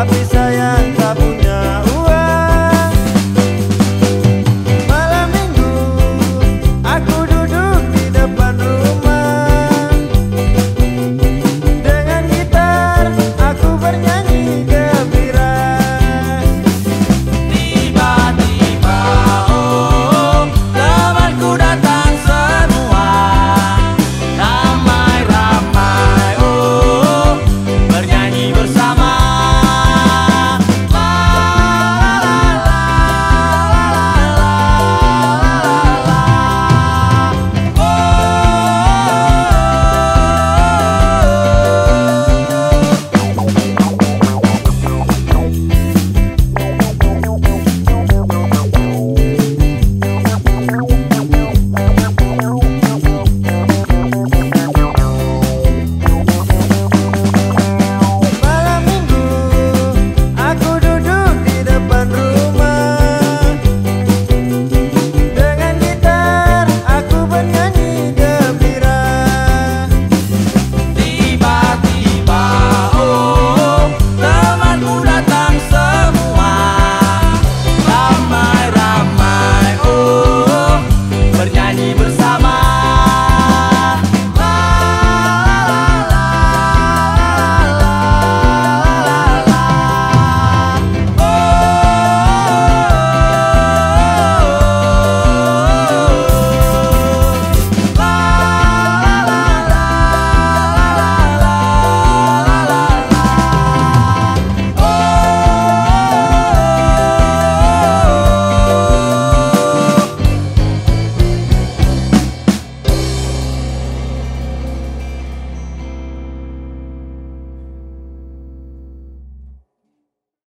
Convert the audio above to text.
Happy